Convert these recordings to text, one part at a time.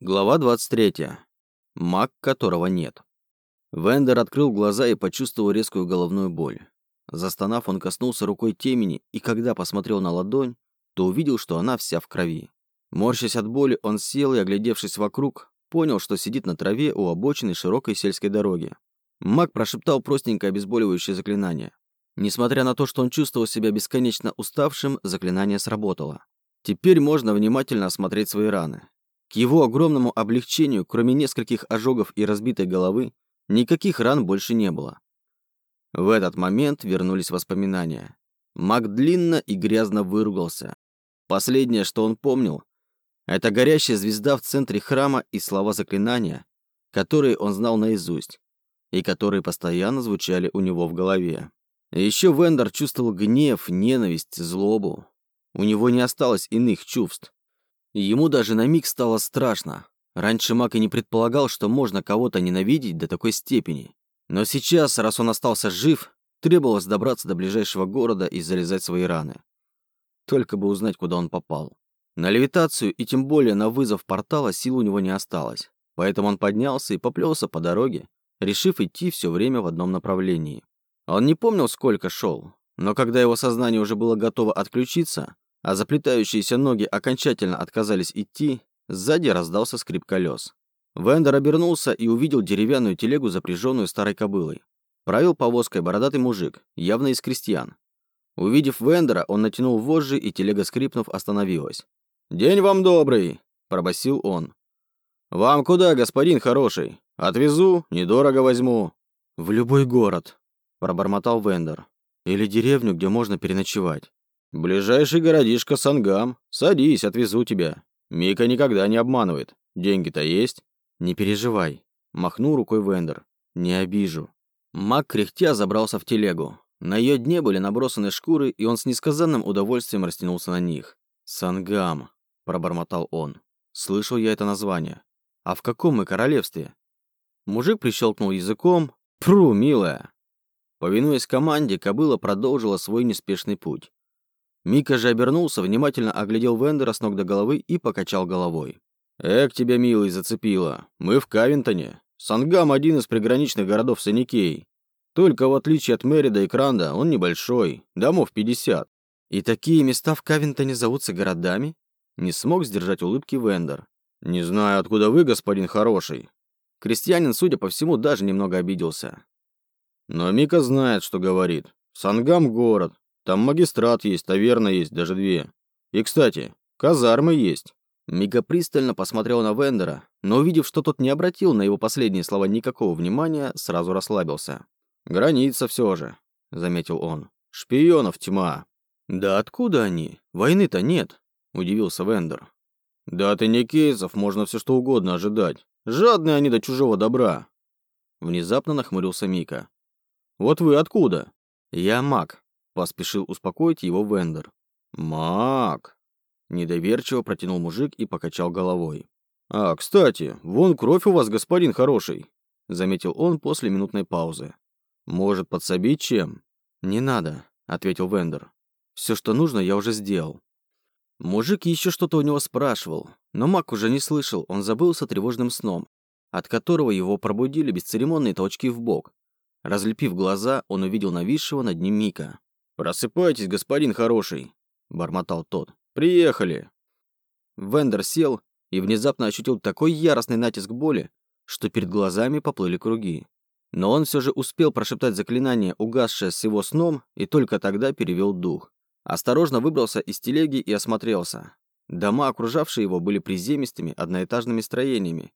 Глава 23. Маг, которого нет. Вендер открыл глаза и почувствовал резкую головную боль. Застонав, он коснулся рукой темени, и когда посмотрел на ладонь, то увидел, что она вся в крови. Морщась от боли, он сел и, оглядевшись вокруг, понял, что сидит на траве у обочины широкой сельской дороги. Маг прошептал простенькое обезболивающее заклинание. Несмотря на то, что он чувствовал себя бесконечно уставшим, заклинание сработало. Теперь можно внимательно осмотреть свои раны. Его огромному облегчению, кроме нескольких ожогов и разбитой головы, никаких ран больше не было. В этот момент вернулись воспоминания. Маг длинно и грязно выругался. Последнее, что он помнил, это горящая звезда в центре храма и слова заклинания, которые он знал наизусть, и которые постоянно звучали у него в голове. еще Вендер чувствовал гнев, ненависть, злобу. У него не осталось иных чувств. Ему даже на миг стало страшно. Раньше Мак и не предполагал, что можно кого-то ненавидеть до такой степени. Но сейчас, раз он остался жив, требовалось добраться до ближайшего города и залезать свои раны. Только бы узнать, куда он попал. На левитацию и тем более на вызов портала сил у него не осталось. Поэтому он поднялся и поплелся по дороге, решив идти все время в одном направлении. Он не помнил, сколько шел, но когда его сознание уже было готово отключиться, а заплетающиеся ноги окончательно отказались идти, сзади раздался скрип колес. Вендер обернулся и увидел деревянную телегу, запряженную старой кобылой. Правил повозкой бородатый мужик, явно из крестьян. Увидев Вендера, он натянул вожжи, и телега, скрипнув, остановилась. «День вам добрый!» – пробасил он. «Вам куда, господин хороший? Отвезу, недорого возьму». «В любой город», – пробормотал Вендер. «Или деревню, где можно переночевать». «Ближайший городишко Сангам. Садись, отвезу тебя. Мика никогда не обманывает. Деньги-то есть?» «Не переживай», — махнул рукой Вендер. «Не обижу». Мак кряхтя забрался в телегу. На ее дне были набросаны шкуры, и он с несказанным удовольствием растянулся на них. «Сангам», — пробормотал он. «Слышал я это название. А в каком мы королевстве?» Мужик прищелкнул языком. «Пру, милая!» Повинуясь команде, кобыла продолжила свой неспешный путь. Мика же обернулся, внимательно оглядел Вендера с ног до головы и покачал головой. «Эк, тебя, милый, зацепило. Мы в Кавинтоне. Сангам – один из приграничных городов Саникей. Только в отличие от Мерида и Кранда, он небольшой, домов 50. И такие места в Кавинтоне зовутся городами?» Не смог сдержать улыбки Вендер. «Не знаю, откуда вы, господин хороший». Крестьянин, судя по всему, даже немного обиделся. Но Мика знает, что говорит. Сангам – город, там магистрат есть, таверна есть, даже две. И, кстати, казармы есть». Мика пристально посмотрел на Вендера, но, увидев, что тот не обратил на его последние слова никакого внимания, сразу расслабился. «Граница все же», — заметил он. «Шпионов тьма». «Да откуда они? Войны-то нет», — удивился Вендер. «Да ты не кейсов, можно все что угодно ожидать. Жадные они до чужого добра». Внезапно нахмурился Мика. «Вот вы откуда?» «Я маг», Поспешил успокоить его Вендер. «Маг!» Недоверчиво протянул мужик и покачал головой. «А, кстати, вон кровь у вас, господин хороший!» Заметил он после минутной паузы. «Может, подсобить чем?» «Не надо», — ответил Вендер. «Все, что нужно, я уже сделал». Мужик еще что-то у него спрашивал, но маг уже не слышал, он забылся тревожным сном, от которого его пробудили бесцеремонные толчки в бок. Разлепив глаза, он увидел нависшего над ним Мика. «Просыпайтесь, господин хороший», — бормотал тот. «Приехали». Вендер сел и внезапно ощутил такой яростный натиск боли, что перед глазами поплыли круги. Но он все же успел прошептать заклинание, угасшее с его сном, и только тогда перевел дух. Осторожно выбрался из телеги и осмотрелся. Дома, окружавшие его, были приземистыми одноэтажными строениями.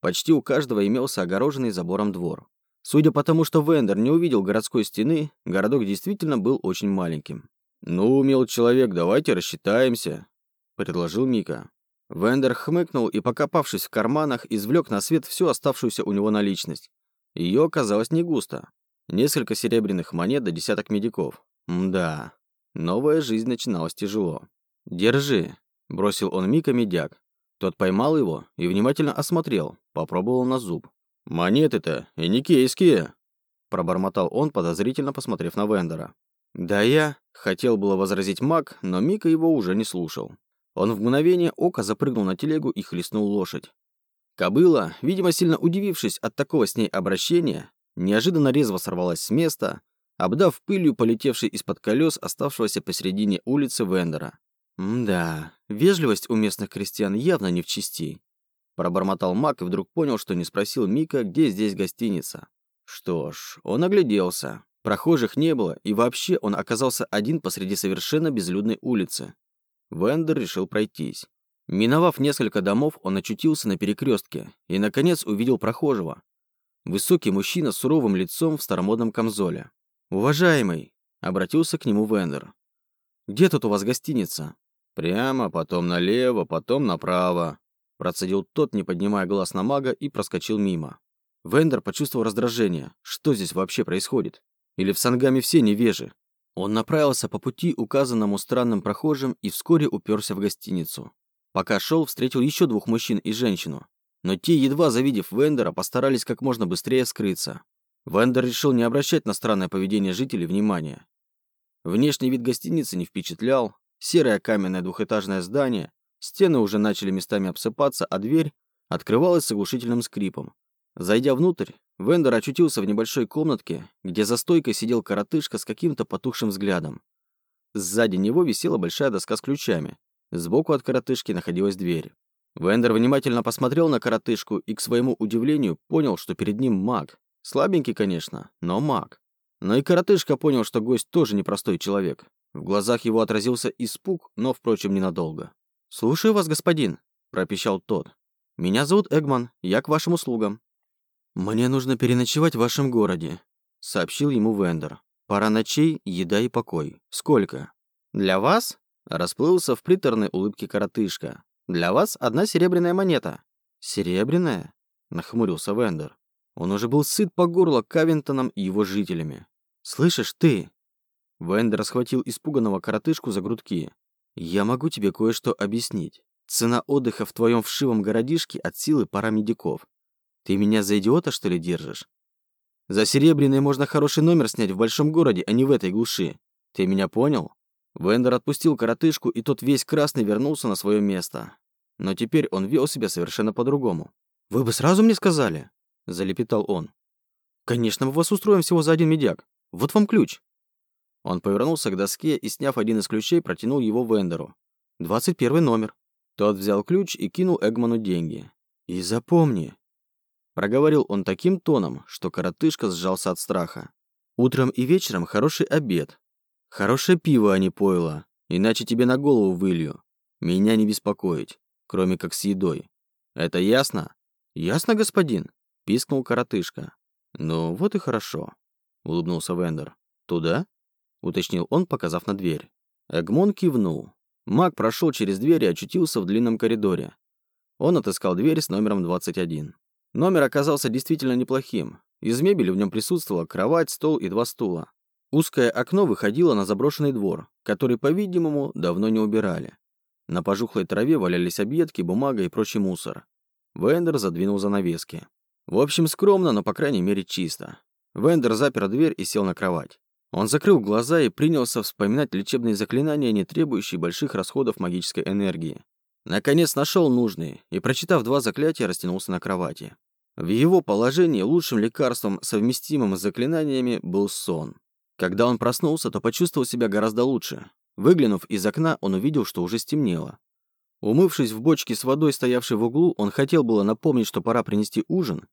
Почти у каждого имелся огороженный забором двор. Судя по тому, что Вендер не увидел городской стены, городок действительно был очень маленьким. «Ну, мил человек, давайте рассчитаемся», — предложил Мика. Вендер хмыкнул и, покопавшись в карманах, извлек на свет всю оставшуюся у него наличность. Ее оказалось не густо. Несколько серебряных монет до десяток медиков. Мда. Новая жизнь начиналась тяжело. «Держи», — бросил он Мика медяк. Тот поймал его и внимательно осмотрел, попробовал на зуб. «Монеты-то и не кейские», — пробормотал он, подозрительно посмотрев на Вендера. «Да я...» — хотел было возразить маг, но Мика его уже не слушал. Он в мгновение ока запрыгнул на телегу и хлестнул лошадь. Кобыла, видимо, сильно удивившись от такого с ней обращения, неожиданно резво сорвалась с места, обдав пылью полетевший из-под колес оставшегося посередине улицы Вендера. «Да, вежливость у местных крестьян явно не в чести», пробормотал Мак и вдруг понял, что не спросил Мика, где здесь гостиница. Что ж, он огляделся. Прохожих не было, и вообще он оказался один посреди совершенно безлюдной улицы. Вендер решил пройтись. Миновав несколько домов, он очутился на перекрестке и, наконец, увидел прохожего. Высокий мужчина с суровым лицом в старомодном камзоле. «Уважаемый!» — обратился к нему Вендер. «Где тут у вас гостиница?» «Прямо, потом налево, потом направо», — процедил тот, не поднимая глаз на мага, и проскочил мимо. Вендер почувствовал раздражение. Что здесь вообще происходит? Или в Сангаме все невежи? Он направился по пути, указанному странным прохожим, и вскоре уперся в гостиницу. Пока шел, встретил еще двух мужчин и женщину. Но те, едва завидев Вендера, постарались как можно быстрее скрыться. Вендер решил не обращать на странное поведение жителей внимания. Внешний вид гостиницы не впечатлял. Серое каменное двухэтажное здание, стены уже начали местами обсыпаться, а дверь открывалась с оглушительным скрипом. Зайдя внутрь, Вендер очутился в небольшой комнатке, где за стойкой сидел коротышка с каким-то потухшим взглядом. Сзади него висела большая доска с ключами. Сбоку от коротышки находилась дверь. Вендер внимательно посмотрел на коротышку и, к своему удивлению, понял, что перед ним маг. Слабенький, конечно, но маг. Но и коротышка понял, что гость тоже непростой человек. В глазах его отразился испуг, но, впрочем, ненадолго. «Слушаю вас, господин», – пропищал тот. «Меня зовут Эгман, я к вашим услугам». «Мне нужно переночевать в вашем городе», — сообщил ему Вендер. «Пара ночей, еда и покой. Сколько?» «Для вас?» — расплылся в приторной улыбке коротышка. «Для вас одна серебряная монета». «Серебряная?» — нахмурился Вендер. Он уже был сыт по горло Кавинтоном и его жителями. «Слышишь, ты?» Вендер схватил испуганного коротышку за грудки. «Я могу тебе кое-что объяснить. Цена отдыха в твоем вшивом городишке от силы пара медиков. Ты меня за идиота, что ли, держишь? За серебряный можно хороший номер снять в большом городе, а не в этой глуши. Ты меня понял? Вендер отпустил коротышку, и тот весь красный вернулся на свое место. Но теперь он вел себя совершенно по-другому. «Вы бы сразу мне сказали?» – залепетал он. «Конечно, мы вас устроим всего за один медяк. Вот вам ключ». Он повернулся к доске и, сняв один из ключей, протянул его Вендеру. «Двадцать первый номер». Тот взял ключ и кинул Эгману деньги. «И запомни, Проговорил он таким тоном, что коротышка сжался от страха. Утром и вечером хороший обед. Хорошее пиво, а не пойло. Иначе тебе на голову вылью. Меня не беспокоить, кроме как с едой. Это ясно? Ясно, господин? Пискнул коротышка. Ну, вот и хорошо. Улыбнулся Вендер. Туда? Уточнил он, показав на дверь. Эгмон кивнул. Маг прошел через дверь и очутился в длинном коридоре. Он отыскал дверь с номером 21. Номер оказался действительно неплохим. Из мебели в нем присутствовала кровать, стол и два стула. Узкое окно выходило на заброшенный двор, который, по-видимому, давно не убирали. На пожухлой траве валялись объедки, бумага и прочий мусор. Вендер задвинул занавески. В общем, скромно, но, по крайней мере, чисто. Вендер запер дверь и сел на кровать. Он закрыл глаза и принялся вспоминать лечебные заклинания, не требующие больших расходов магической энергии. Наконец нашел нужные и, прочитав два заклятия, растянулся на кровати. В его положении лучшим лекарством, совместимым с заклинаниями, был сон. Когда он проснулся, то почувствовал себя гораздо лучше. Выглянув из окна, он увидел, что уже стемнело. Умывшись в бочке с водой, стоявшей в углу, он хотел было напомнить, что пора принести ужин,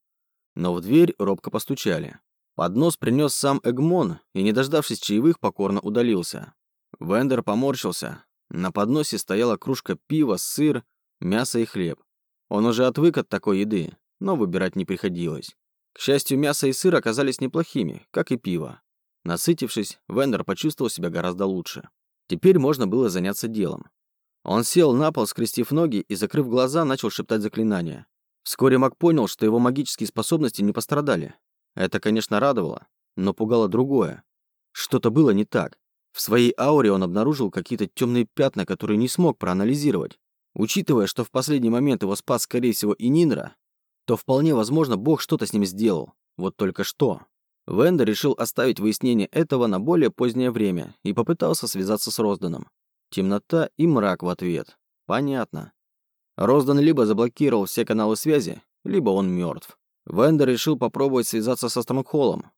но в дверь робко постучали. Поднос принес сам Эгмон и, не дождавшись чаевых, покорно удалился. Вендер поморщился, на подносе стояла кружка пива, сыр, мясо и хлеб. Он уже отвык от такой еды, но выбирать не приходилось. К счастью, мясо и сыр оказались неплохими, как и пиво. Насытившись, Вендер почувствовал себя гораздо лучше. Теперь можно было заняться делом. Он сел на пол, скрестив ноги и, закрыв глаза, начал шептать заклинания. Вскоре маг понял, что его магические способности не пострадали. Это, конечно, радовало, но пугало другое. Что-то было не так. В своей ауре он обнаружил какие-то темные пятна, которые не смог проанализировать. Учитывая, что в последний момент его спас, скорее всего, и Нинра, то вполне возможно, Бог что-то с ним сделал. Вот только что. Венда решил оставить выяснение этого на более позднее время и попытался связаться с Розданом. Темнота и мрак в ответ. Понятно. Роздан либо заблокировал все каналы связи, либо он мертв. Вендер решил попробовать связаться со Стронгхоллом,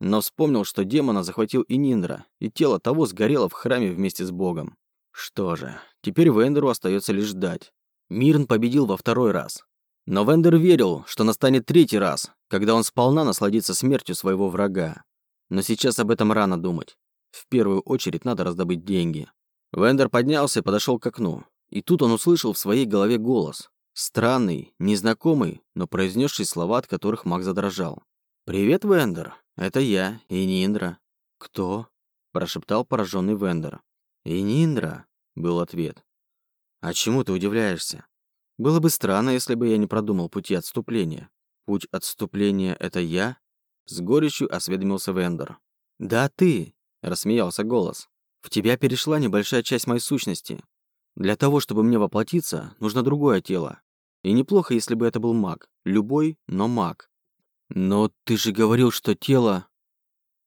но вспомнил, что демона захватил и Ниндра, и тело того сгорело в храме вместе с богом. Что же, теперь Вендеру остается лишь ждать. Мирн победил во второй раз. Но Вендер верил, что настанет третий раз, когда он сполна насладится смертью своего врага. Но сейчас об этом рано думать. В первую очередь надо раздобыть деньги. Вендер поднялся и подошел к окну. И тут он услышал в своей голове голос. Странный, незнакомый, но произнесший слова, от которых маг задрожал. «Привет, Вендер. Это я, Ининдра». «Кто?» – прошептал пораженный Вендер. «Ининдра», – был ответ. «А чему ты удивляешься? Было бы странно, если бы я не продумал пути отступления. Путь отступления – это я?» С горечью осведомился Вендер. «Да, ты!» – рассмеялся голос. «В тебя перешла небольшая часть моей сущности. Для того, чтобы мне воплотиться, нужно другое тело. И неплохо, если бы это был маг. Любой, но маг. Но ты же говорил, что тело...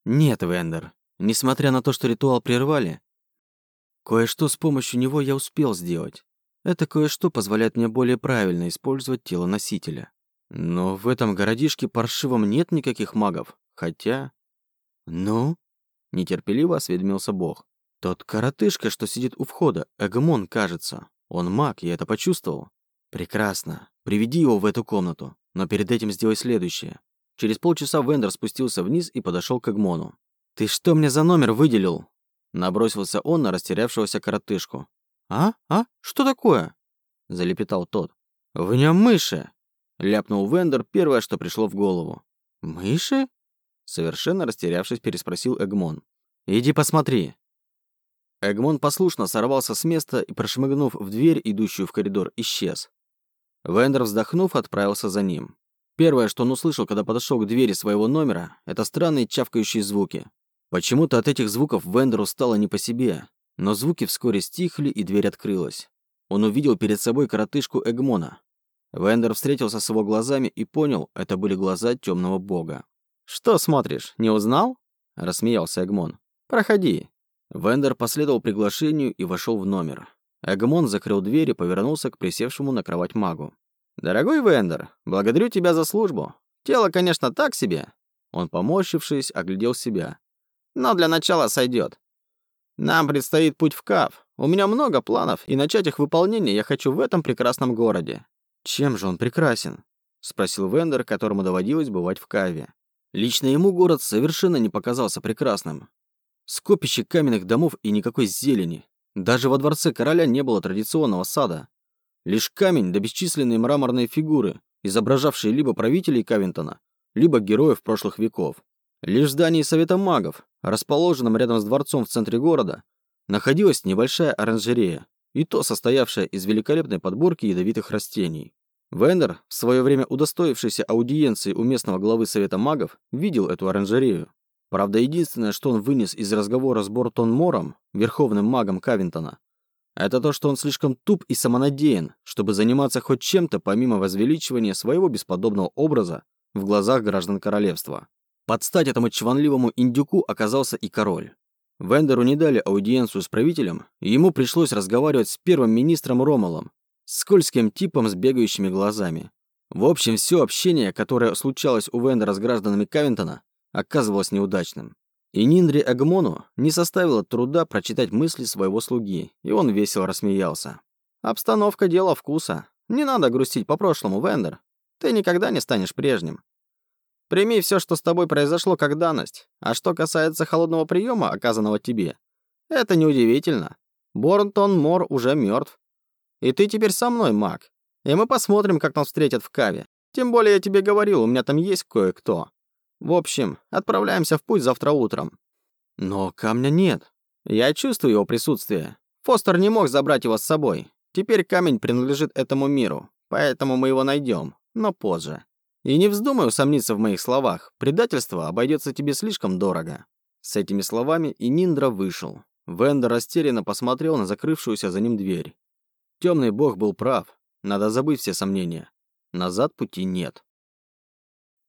Нет, Вендер. Несмотря на то, что ритуал прервали, кое-что с помощью него я успел сделать. Это кое-что позволяет мне более правильно использовать тело носителя. Но в этом городишке паршивом нет никаких магов. Хотя... Ну? Нетерпеливо осведомился бог. Тот коротышка, что сидит у входа, Эгмон, кажется. Он маг, я это почувствовал. Прекрасно. Приведи его в эту комнату. Но перед этим сделай следующее. Через полчаса Вендер спустился вниз и подошел к Эгмону. «Ты что мне за номер выделил?» Набросился он на растерявшегося коротышку. «А? А? Что такое?» Залепетал тот. «В нем мыши!» Ляпнул Вендер первое, что пришло в голову. «Мыши?» Совершенно растерявшись, переспросил Эгмон. «Иди посмотри», Эгмон послушно сорвался с места и, прошмыгнув в дверь, идущую в коридор, исчез. Вендер, вздохнув, отправился за ним. Первое, что он услышал, когда подошел к двери своего номера, это странные чавкающие звуки. Почему-то от этих звуков Вендеру стало не по себе, но звуки вскоре стихли, и дверь открылась. Он увидел перед собой коротышку Эгмона. Вендер встретился с его глазами и понял, это были глаза темного бога. «Что смотришь, не узнал?» – рассмеялся Эгмон. «Проходи, Вендер последовал приглашению и вошел в номер. Эгмон закрыл дверь и повернулся к присевшему на кровать магу. «Дорогой Вендер, благодарю тебя за службу. Тело, конечно, так себе». Он, поморщившись, оглядел себя. «Но для начала сойдет. Нам предстоит путь в Кав. У меня много планов, и начать их выполнение я хочу в этом прекрасном городе». «Чем же он прекрасен?» — спросил Вендер, которому доводилось бывать в Каве. Лично ему город совершенно не показался прекрасным. Скопище каменных домов и никакой зелени. Даже во дворце короля не было традиционного сада. Лишь камень да бесчисленные мраморные фигуры, изображавшие либо правителей Кавинтона, либо героев прошлых веков. Лишь в здании Совета магов, расположенном рядом с дворцом в центре города, находилась небольшая оранжерея, и то состоявшая из великолепной подборки ядовитых растений. Вендер, в свое время удостоившийся аудиенции у местного главы Совета магов, видел эту оранжерею. Правда, единственное, что он вынес из разговора с Бортон Мором, верховным магом Кавинтона, это то, что он слишком туп и самонадеян, чтобы заниматься хоть чем-то помимо возвеличивания своего бесподобного образа в глазах граждан королевства. Под стать этому чванливому индюку оказался и король. Вендеру не дали аудиенцию с правителем, и ему пришлось разговаривать с первым министром Ромалом, скользким типом с бегающими глазами. В общем, все общение, которое случалось у Вендера с гражданами Кавинтона, оказывалось неудачным. И Ниндре Агмону не составило труда прочитать мысли своего слуги, и он весело рассмеялся. «Обстановка – дело вкуса. Не надо грустить по прошлому, Вендер. Ты никогда не станешь прежним. Прими все, что с тобой произошло, как данность. А что касается холодного приема, оказанного тебе, это неудивительно. Борнтон Мор уже мертв. И ты теперь со мной, маг. И мы посмотрим, как нас встретят в Каве. Тем более я тебе говорил, у меня там есть кое-кто. В общем, отправляемся в путь завтра утром. Но камня нет. Я чувствую его присутствие. Фостер не мог забрать его с собой. Теперь камень принадлежит этому миру, поэтому мы его найдем, но позже. И не вздумай усомниться в моих словах. Предательство обойдется тебе слишком дорого. С этими словами и Ниндра вышел. Вендер растерянно посмотрел на закрывшуюся за ним дверь. Темный бог был прав. Надо забыть все сомнения. Назад пути нет.